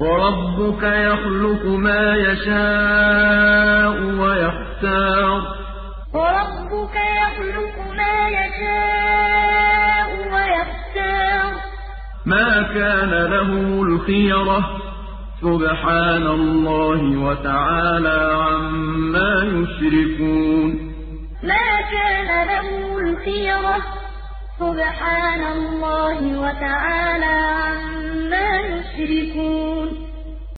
وَرَبُّكَ يَخْلُقُ مَا يَشَاءُ وَيَخْتَارُ. وربك يخلق ۗ مَا كَانَ لَهُمُ الْخِيَرَةُ ۚ. سُبْحَانَ اللَّهِ وَتَعَالَىٰ عَمَّا يُشْرِكُونَ. مَا كَانَ لَهُمُ الْخِيَرَةُ ۚ. سُبْحَانَ اللَّهِ وَتَعَالَىٰ عَمَّا يُشْرِكُونَ.